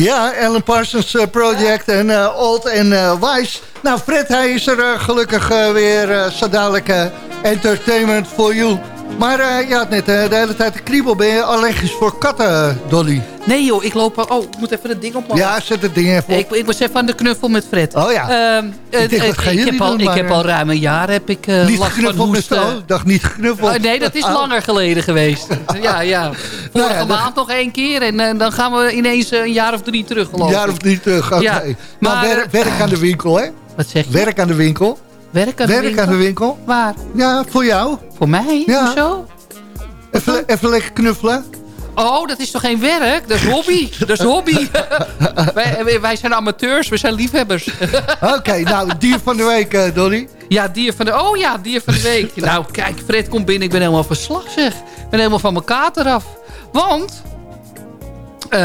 Ja, Alan Parsons eh, Project en eh, Old en eh, Wise. Nou, Fred, hij is er gelukkig weer zo entertainment for you. Maar eh, je had net eh, de hele tijd de kriebel. Ben je allergisch voor katten, Dolly? Nee joh, ik loop... Oh, ik moet even het ding opmaken. Ja, zet het ding even op. Ik, ik was even aan de knuffel met Fred. Oh ja. Ehm, eh, Ik denk, eh, ik jullie heb al, doen, Ik maar, heb al ruim een jaar heb ik eh niet last van hoesten. Ik dacht niet geknuffeld. Nee, dat is Oh. langer geleden geweest. ja, ja. Vorige ja, dat- maand nog één keer en eh, dan gaan we ineens eh, een jaar of drie terug Een ik. jaar of niet terug, oké. Ja, Nou, maar- werk, werk aan de winkel, hè? Wat zeg je? Werk aan de winkel. Werk aan de werk winkel? aan de winkel. Waar? Ja, voor jou. Voor mij? Ja. Hoezo? Even, even lekker knuffelen. Oh, dat is toch geen werk? Dat is hobby. Dat is hobby. wij, wij zijn amateurs, we zijn liefhebbers. Oké, nou, dier van de week, Dolly. Ja, dier van de... Oh ja, dier van de week. Nou, kijk, Fred komt binnen. Ik ben helemaal verslag, zeg. Ik ben helemaal van mijn kater af. Want... eh,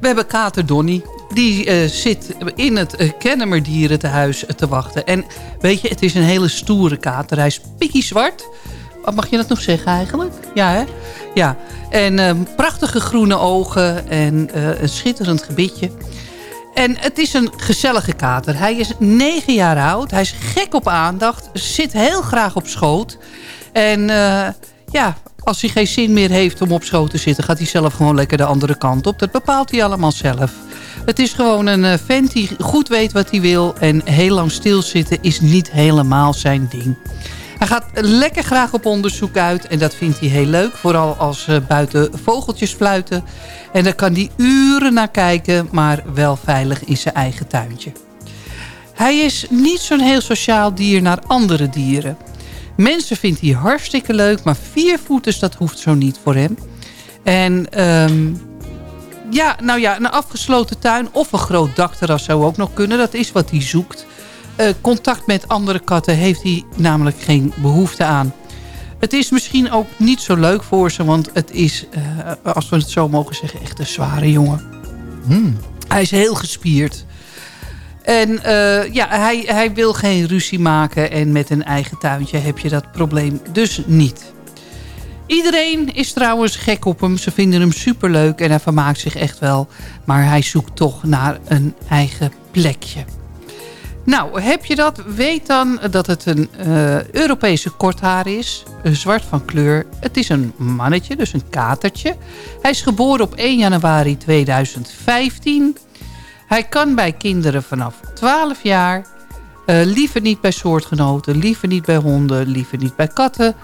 We hebben kater Donny. Die eh, zit in het uh, te wachten. En weet je, het is een hele stoere kater. Hij is pikkie zwart. Mag je dat nog zeggen eigenlijk? Ja, hè? Ja. En uh, prachtige groene ogen en een schitterend gebitje. En het is een gezellige kater. Hij is negen jaar oud. Hij is gek op aandacht. Zit heel graag op schoot. En ja, als hij geen zin meer heeft om op schoot te zitten... gaat hij zelf gewoon lekker de andere kant op. Dat bepaalt hij allemaal zelf. Het is gewoon een vent die goed weet wat hij wil. En heel lang stilzitten is niet helemaal zijn ding. Hij gaat lekker graag op onderzoek uit. En dat vindt hij heel leuk. Vooral als uh, buiten vogeltjes fluiten. En daar kan hij uren naar kijken. Maar wel veilig in zijn eigen tuintje. Hij is niet zo'n heel sociaal dier naar andere dieren. Mensen vindt hij hartstikke leuk. Maar viervoeters dat hoeft zo niet voor hem. En... Um, ja, nou ja, een afgesloten tuin of een groot dakterras zou ook nog kunnen. Dat is wat hij zoekt. Uh, contact met andere katten heeft hij namelijk geen behoefte aan. Het is misschien ook niet zo leuk voor ze, want het is, uh, als we het zo mogen zeggen, echt een zware jongen. Hmm. Hij is heel gespierd. En uh, ja, hij, hij wil geen ruzie maken en met een eigen tuintje heb je dat probleem dus niet. Iedereen is trouwens gek op hem. Ze vinden hem superleuk en hij vermaakt zich echt wel. Maar hij zoekt toch naar een eigen plekje. Nou, heb je dat? Weet dan dat het een uh, Europese korthaar is. Zwart van kleur. Het is een mannetje, dus een katertje. Hij is geboren op 1 januari 2015. Hij kan bij kinderen vanaf 12 jaar. Uh, liever niet bij soortgenoten, liever niet bij honden, liever niet bij katten.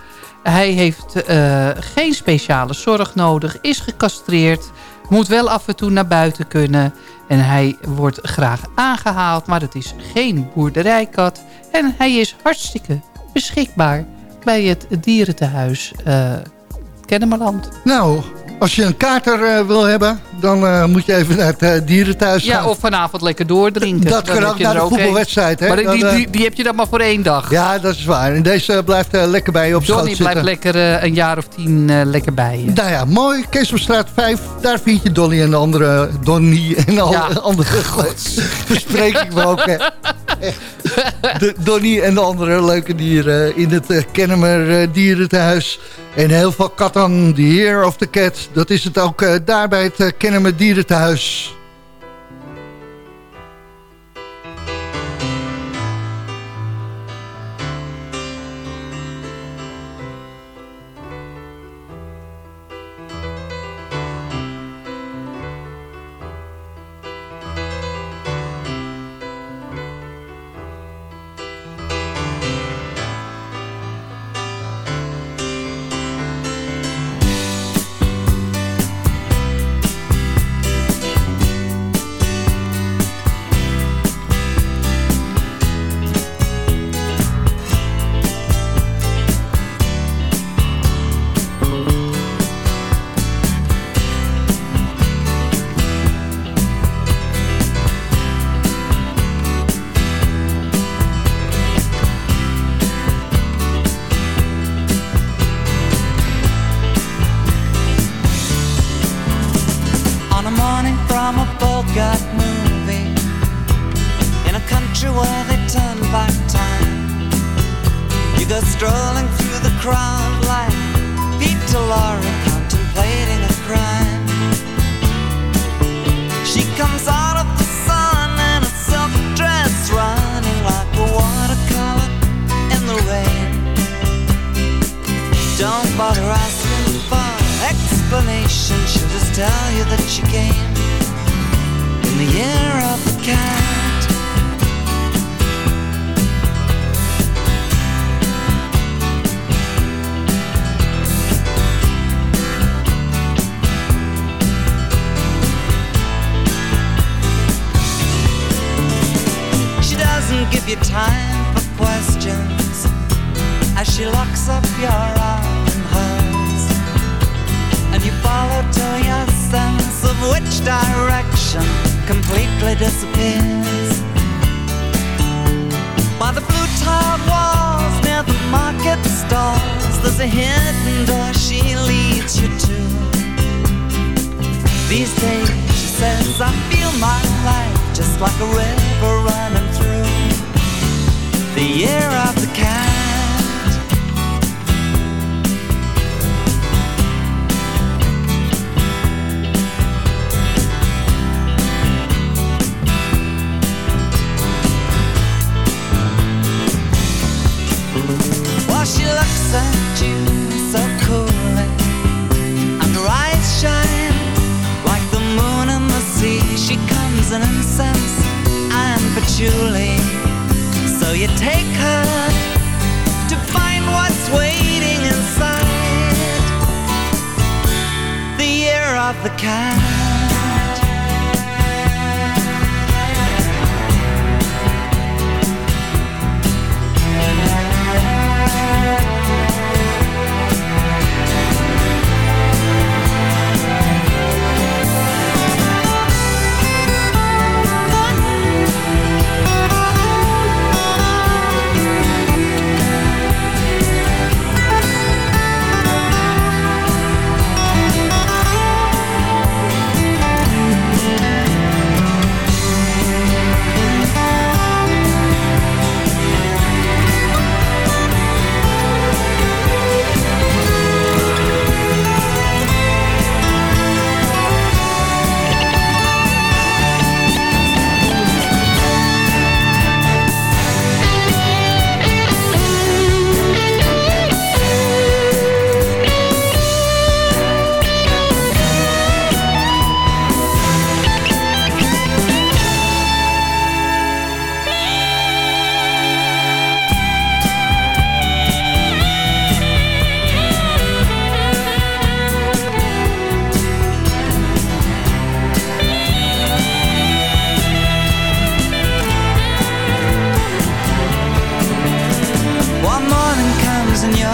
Hij heeft uh, geen speciale zorg nodig, is gecastreerd, moet wel af en toe naar buiten kunnen. En hij wordt graag aangehaald, maar het is geen boerderijkat. En hij is hartstikke beschikbaar bij het dierentehuis uh, Kennemerland. Nou, als je een kater uh, wil hebben, dan uh, moet je even naar het uh, dierenthuis gaan. Ja, of vanavond lekker doordrinken. Dat kan ook naar de voetbalwedstrijd. Hè? Maar die, die, die, heb je dan maar voor één dag. Ja, dat is waar. En deze blijft lekker bij je op Johnny schoot blijft lekker een jaar of tien lekker bij je. Nou ja, mooi. Keesomstraat 5, daar vind je Donny en de andere... Donny en alle ja. andere... Verspreking we ook, hè. De Donny en de andere leuke dieren in het uh, Kennemer uh, Dierentehuis. En heel veel katten, the year of the cat. Dat is het ook uh, daar bij het Kennemer Dierentehuis.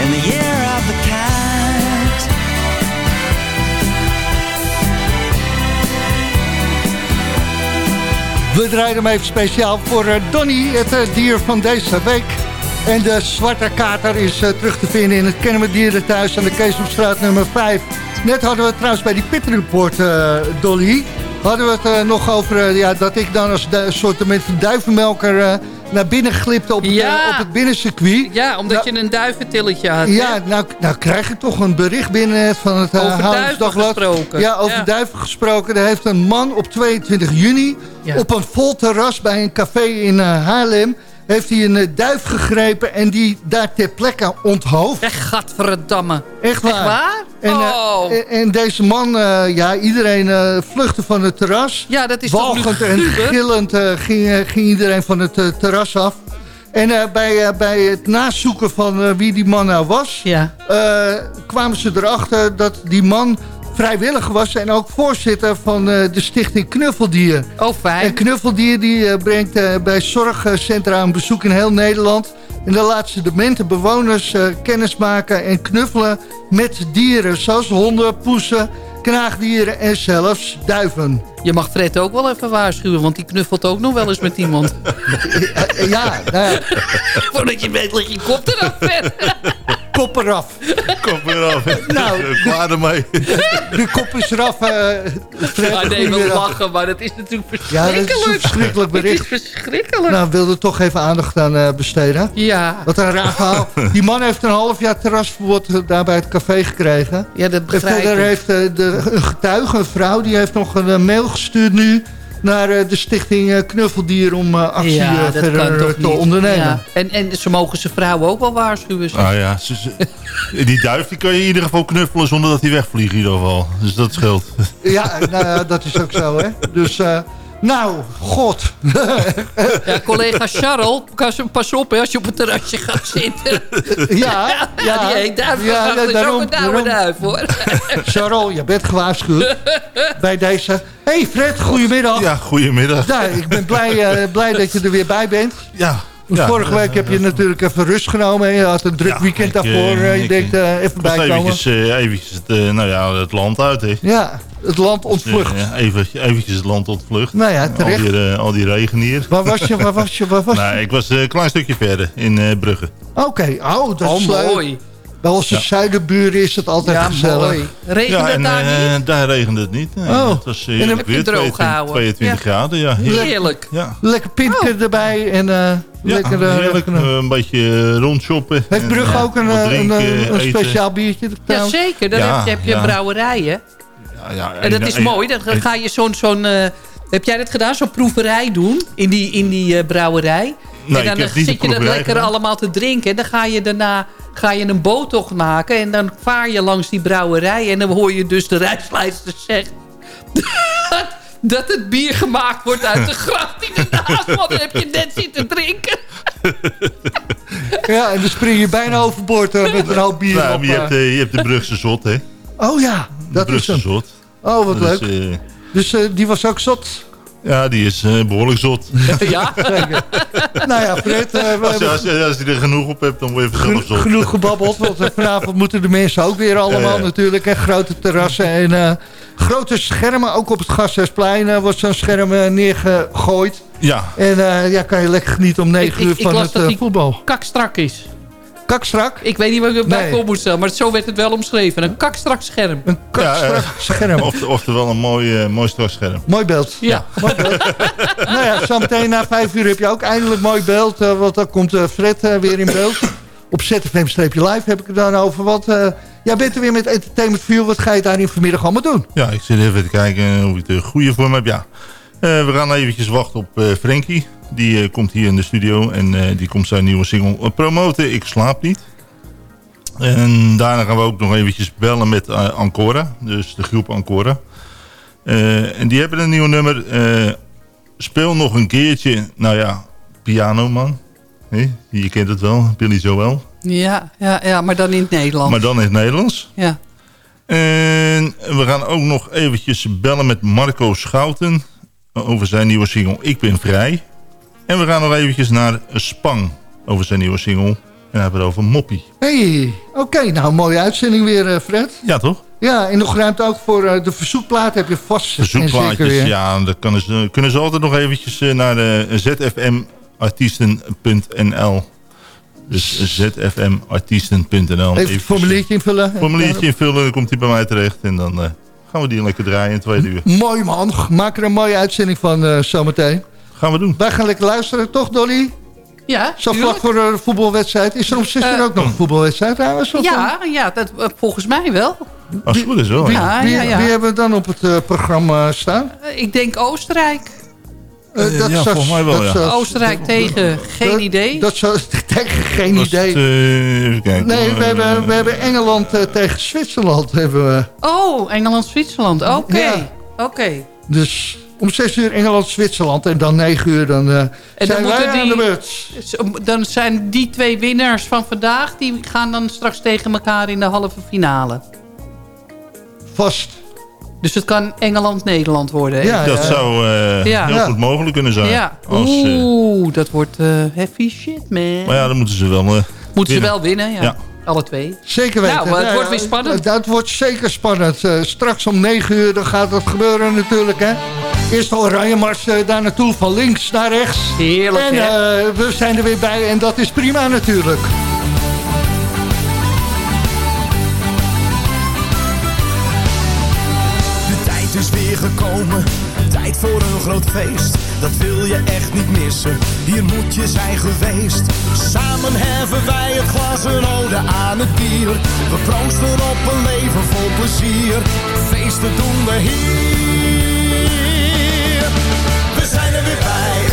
In the year of the cat We draaien hem even speciaal voor eh, Donny, het eh, dier van deze week. En de zwarte kater is eh, terug te vinden in het Kennemer Dierenthuis aan de Keesomstraat nummer 5. Net hadden we trouwens bij die Pit Report, eh, Dolly. Hadden we het nog over ja, dat ik dan als du- soort duivenmelker naar binnen glipte op het, Ja. eh, op het binnencircuit. Ja, omdat je een duiventilletje had. hè? Ja, nou, nou krijg ik toch een bericht binnen van het uh, duiven gesproken. Ja, over Ja. duiven gesproken. Er heeft een man op 22 juni Ja. op een vol terras bij een café in eh, Haarlem... heeft hij een eh, duif gegrepen en die daar ter plekke onthoofd. Echt gadverdamme. Echt waar. Echt waar? En, eh, oh. en, en deze man, eh, ja, iedereen eh, vluchtte van het terras. ja, dat is toch Walgend en gillend ging, ging iedereen van het terras af. En bij, bij het nazoeken van wie die man nou was... Ja. kwamen ze erachter dat die man vrijwilliger was... en ook voorzitter van eh, de stichting Knuffeldier. Oh, fijn. En Knuffeldier die, eh, brengt eh, bij zorgcentra een bezoek in heel Nederland... En dan laten ze de mente bewoners eh, kennis maken en knuffelen met dieren. Zoals honden, poesen, knaagdieren en zelfs duiven. Je mag Fred ook wel even waarschuwen, want die knuffelt ook nog wel eens met iemand. Ja, nou ja, Voordat je weet, leg je kop eraf, Fred. Kop eraf. Kom eraf. Nou, Klaar ermee. De kop is eraf. eh Fred, Ja, nee, we lachen, maar dat is natuurlijk Ja, dat is verschrikkelijk. een verschrikkelijk bericht. Het is verschrikkelijk. Nou, wilde toch even aandacht aan eh, besteden. ja. Wat een raar verhaal. Die man heeft een half jaar terrasverbod eh, daar bij het café gekregen. ja, dat En begrijp verder ik. heeft eh, de, een getuige, een vrouw, die heeft nog een mail gestuurd nu naar eh, de stichting eh, Knuffeldier om eh, actie ja, verder te niet. ondernemen. Ja. En, en ze mogen zijn vrouw ook wel waarschuwen. Ah ja, ze- ze- die duif die kan je in ieder geval knuffelen zonder dat hij wegvliegt in ieder geval. Dus dat scheelt. Ja, nou, ja, dat is ook zo, hè. Dus, eh, Nou, god. Ja, collega Charles, pas- pas op hè, als je op het terrasje gaat zitten. Ja, ja, die heet duif. ja, Ja, is daarom- ook een duif hoor. Charol, je bent gewaarschuwd bij deze. hey Fred, goedemiddag. Ja, goedemiddag. Nou, ik ben blij, eh, blij dat je er weer bij bent. Ja. Ja. Vorige week heb je natuurlijk even rust genomen. hè. Je had een druk weekend daarvoor. eh, eh, je ik, denkt eh, even bijkomen. eventjes, eh, eventjes het, eh, nou ja, het land uit. Hè. Ja, het land ontvlucht. Dus, eh, ja, even, eventjes het land ontvlucht. Nou ja, terecht. Al die, eh, al die regen hier. Waar was je? Waar was je? Waar was je? Nou, ik was eh, een klein stukje verder, in eh, Brugge. Oké, oh, dat Oh, is mooi. Bij onze Ja. zuidenburen is het altijd Ja, gezellig. mooi. Regent ja, het daar eh, niet? daar regende het niet. Nee, Oh. Het was En dan weer heb je het droog 22, gehouden. 22 Ja. graden. Ja, heerlijk. Heerlijk. Ja. Lekker pintje erbij en eh, Ja, lekker... eh, heerlijk. lekker, Eh, een beetje eh, rondshoppen. Heeft Brugge eh, ook een, eh, een, drinken, een, een eten. speciaal biertje? Ja, trouwens? zeker. Dan Ja, heb je, heb je ja. Ja, ja, En dat is en- mooi. Dan ga je zo'n... zo'n eh, heb jij dat gedaan? Zo'n proeverij doen in die, in die eh, brouwerij? Nee, en dan ik heb eh, zit je dat lekker gedaan. allemaal te drinken. En dan ga je daarna ga je een boottocht maken. En dan vaar je langs die brouwerij. En dan hoor je dus de reisleidster zeggen... dat het bier gemaakt wordt uit de gracht die ernaast. Want dan heb je net zitten drinken. Ja, en dan spring je bijna overboord met een hoop bier Nou, op. maar je, hebt, je hebt de Brugse zot, hè? Oh ja, dat is hem. zot. Oh, wat Dus, leuk. eh, Dus eh, die was ook zot. ja, die is eh, behoorlijk zot. Ja? Zeker. nou ja, Fred, we Als, je- als, je- als je er genoeg op hebt, dan word je vanzelf geno- zot. genoeg gebabbeld. Want vanavond moeten de mensen ook weer allemaal natuurlijk. En grote terrassen en eh, grote schermen. Ook op het Gasthuisplein wordt zo'n scherm neergegooid. Ja, En eh, ja, kan je lekker genieten om 9 Ik- uur ik- ik van las het dat eh, die- voetbal. Kakstrak is. Kakstrak? Ik weet niet waar ik het bij Nee. voor moet stellen. Maar zo werd het wel omschreven. Een kakstrak scherm. Een kakstrak Ja, scherm. Of, oftewel een mooi, eh mooi strakscherm. Mooi beeld. Ja. Mooi beeld. nou ja, zometeen na vijf uur heb je ook eindelijk mooi beeld. eh, want dan komt eh, Fred eh, weer in beeld. Op ZFM-live heb ik het dan over. Want eh, jij bent er weer met Entertainment View. Wat ga je daarin vanmiddag allemaal doen? Ja, ik zit even te kijken hoe ik de goede vorm heb. Ja, Eh, we gaan eventjes wachten op eh Frankie. Die eh, komt hier in de studio en eh, die komt zijn nieuwe single eh, promoten. Ik slaap niet. En daarna gaan we ook nog eventjes bellen met eh, Ancora. Dus de groep Ancora. Eh, en die hebben een nieuw nummer. eh, speel nog een keertje. Nou ja, Piano Man. Hé, Je kent het wel, Billy Joel. Ja, ja, ja, maar dan in het Nederlands. Maar dan in het Nederlands. Ja. En we gaan ook nog eventjes bellen met Marco Schouten over zijn nieuwe single Ik Ben Vrij. En we gaan nog eventjes naar Spang over zijn nieuwe single. En dan hebben we het over Moppie. Hey, oké. nou, mooie uitzending weer, eh, Fred. Ja, toch? Ja, en nog ruimte ook voor eh, de verzoekplaat heb je vast zeker Verzoekplaatjes, ja, dan kunnen ze, kunnen ze altijd nog eventjes eh, naar de zfmartiesten.nl. Dus zfmartiesten.nl. Even een formuliertje invullen. formuliertje invullen, dan komt hij bij mij terecht. En dan eh, gaan we die lekker draaien in twee uur. Mooi man, maak er een mooie uitzending van eh, zometeen. Gaan we doen. Wij gaan lekker luisteren, toch Dolly? Ja, Zo tuurlijk. vlak voor de voetbalwedstrijd. Is er om 6 uur Eh, ook nog een voetbalwedstrijd trouwens? Ja, ja dat, eh, volgens mij wel. Als het goed is wel. Wie, ja. Ja, wie, ja, ja. wie hebben we dan op het eh, programma staan? Eh, Ik denk Oostenrijk. Eh, Eh, dat ja, zou- volgens mij wel, dat ja. zou- Oostenrijk tegen, geen dat- idee. Dat zou tegen geen Was het, idee. eh, even kijken. Nee, we hebben, we hebben Engeland tegen Zwitserland. Hebben we. Oh, Engeland-Zwitserland. Oké, Ja. oké. Dus om 6 uur Engeland-Zwitserland. En dan 9 uur dan, eh dan zijn wij aan die- de beurt. Dan zijn die twee winnaars van vandaag... die gaan dan straks tegen elkaar in de halve finale. Vast. Dus het kan Engeland-Nederland worden. hè? Ja, Dat ja. zou eh, Ja. heel Ja. goed mogelijk kunnen zijn. Ja. Als, eh, Oeh, dat wordt eh, heavy shit, man. maar ja, dan moeten ze wel... Moeten ze wel winnen, ja. Ja. Alle twee. Zeker weten. Nou, het Ja, wordt weer spannend. Dat wordt zeker spannend. Straks om 9 uur dan gaat dat gebeuren natuurlijk. Hè. Eerst de oranje mars daar naartoe, van links naar rechts. Heerlijk, En hè? we zijn er weer bij en dat is prima natuurlijk. Tijd is weer gekomen, tijd voor een groot feest. Dat wil je echt niet missen, hier moet je zijn geweest. Samen heffen wij het glas een ode aan het bier. We proosten op een leven vol plezier, feesten doen we hier. We zijn er weer bij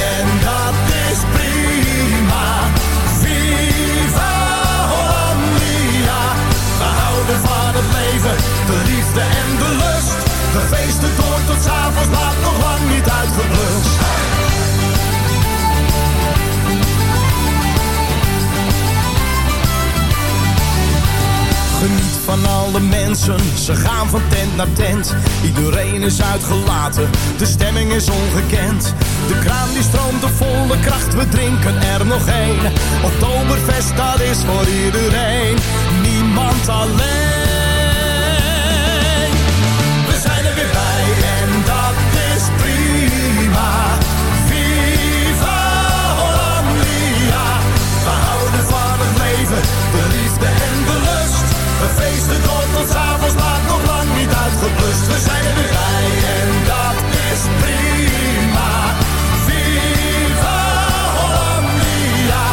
Ze gaan van tent naar tent. Iedereen is uitgelaten, de stemming is ongekend. De kraan die stroomt op volle kracht, we drinken er nog één. Oktoberfest, dat is voor iedereen. Niemand alleen. We zijn er weer bij en dat is prima. Viva Hollandia. We houden van het leven, de liefde en de lust. We feesten tot lang We zijn er weer bij en dat is prima. Viva Hollandia.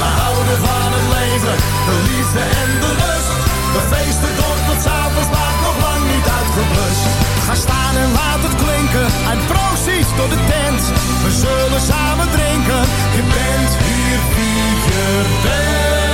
We houden van het leven, de liefde en de lust. We feesten door tot avonds laat, nog lang niet uitgeblust. Ga staan en laat het klinken, en proost door de tent. We zullen samen drinken, je bent hier wie je bent.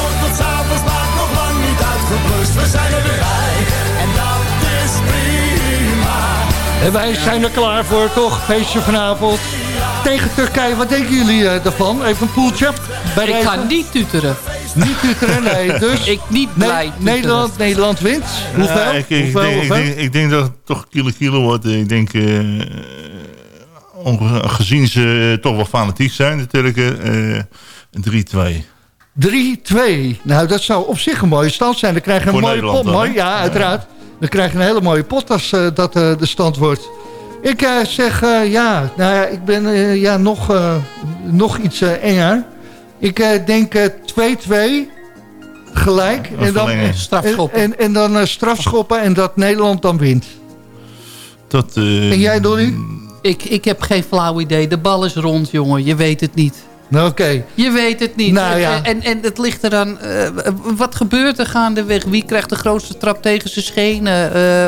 We zijn er weer bij en dat is prima. En wij zijn er klaar voor, toch? Feestje vanavond. Tegen Turkije, wat denken jullie eh, daarvan? Even een poeltje. Bij Ik ga niet tuteren. Niet tuteren, nee. Dus Ik niet blij tuteren. Nederland, Nederland wint. Hoeveel? Ja, ik, ik, hoeveel, denk, ik, denk, ik denk dat het toch kilo kilo wordt. Ik denk, eh, onge- gezien ze toch wel fanatiek zijn, de Turken, eh 3-2. 3-2. Nou, dat zou op zich een mooie stand zijn. Dan krijg je een Voor mooie Nederland pot. dan, Mooi, ja, uiteraard. Dan krijg je een hele mooie pot als eh, dat eh, de stand wordt. Ik eh, zeg, eh, ja, nou ja, ik ben eh, ja, nog, eh, nog iets eh, enger. Ik eh, denk eh, 2-2. Gelijk. En dan. Strafschoppen. En, en, en dan eh, strafschoppen en dat Nederland dan wint. Dat, eh, En jij, Dolly? Ik, ik heb geen flauw idee. De bal is rond, jongen. Je weet het niet. Nou, oké. Je weet het niet. Nou, ja. en, en het ligt eraan... eh, wat gebeurt er gaandeweg? Wie krijgt de grootste trap tegen zijn schenen? Eh,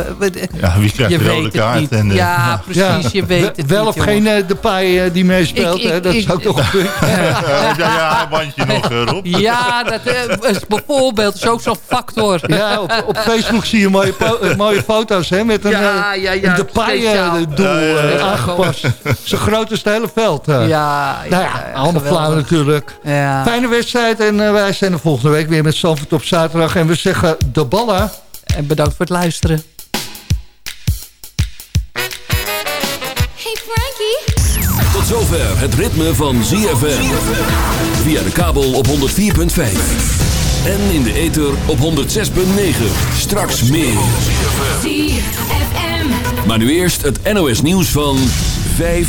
Ja, wie krijgt je de rode kaart? En, eh, ja, precies. Je weet het Wel niet, of jongen. geen eh, Depay eh, die meespeelt, ik- dat ik- zou toch een punt ja, ja, bandje nog, eh, Rob. Ja, dat eh, is bijvoorbeeld is ook zo'n factor. Ja, op, op Facebook zie je mooie, po- eh, mooie foto's hè, met een, Ja, eh, ja, ja, een Depay-doel speciaal. eh, aangepast. Zo groot als het hele veld. eh. Ja, nou ja, ja, allemaal natuurlijk. Ja. Fijne wedstrijd en eh, wij zijn er volgende week weer met Zandvoort op zaterdag. En we zeggen de ballen. En bedankt voor het luisteren. Hey Frankie. Tot zover het ritme van ZFM. Via de kabel op 104.5. En in de ether op 106.9. Straks meer. ZFM. Maar nu eerst het NOS nieuws van 5